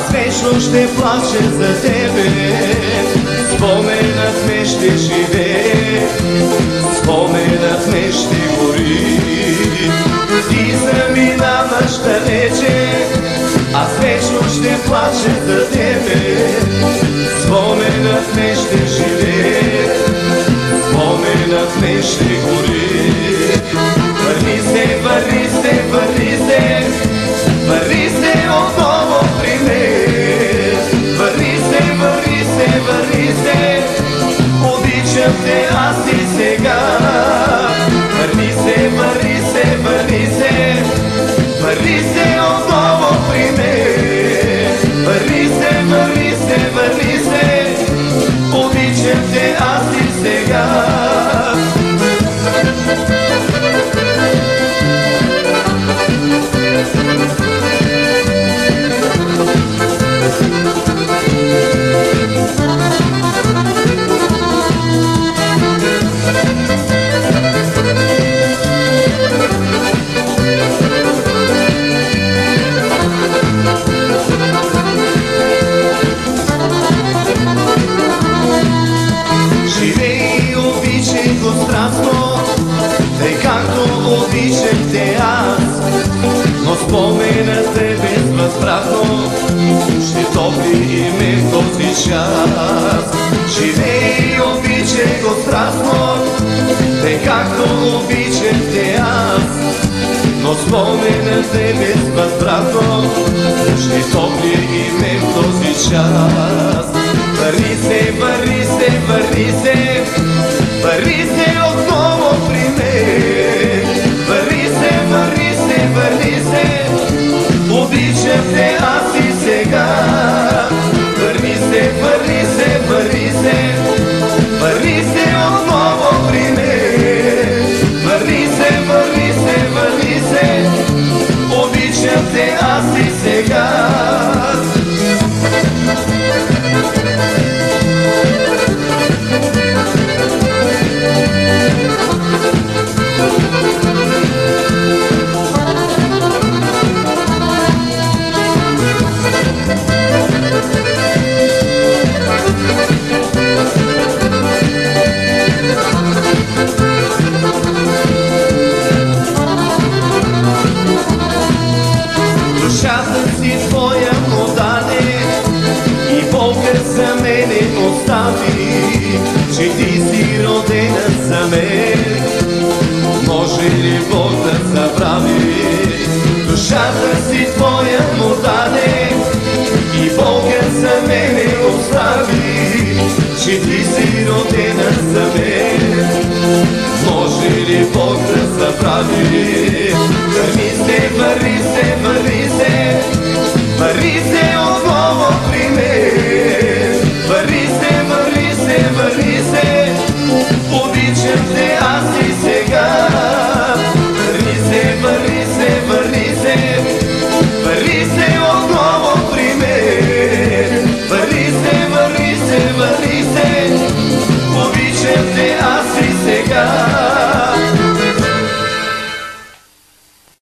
Аз вечно ще плача за тебе. Споменът ме ще живее. Споменът ме ще гори. Ти заминаваш далече Аз вечно ще плача за тебе. Споменът ме ще живее. Споменът ме ще гори Те аз и сега. Върни се, върни се, върни се. Върни се отново при мен Върни се, върни се, върни се. Обичам те аз и сега обичах те аз. Но споменът е безвъзвратно, ще топли и ме в този час. Живей и обичай го страстно, тъй както обичах те аз. Но споменът е безвъзвратно, ще топли и ме в този час. Върни се, върни се, върни се, върни се отново поглед за мене остави, че ти си родена за мен. Може ли Бог да забрави душата си твоя му даде и Бога за мене остави, че ти си родена за мен. Може ли Бог да забрави? Върви се, върви се, върви се, върви се,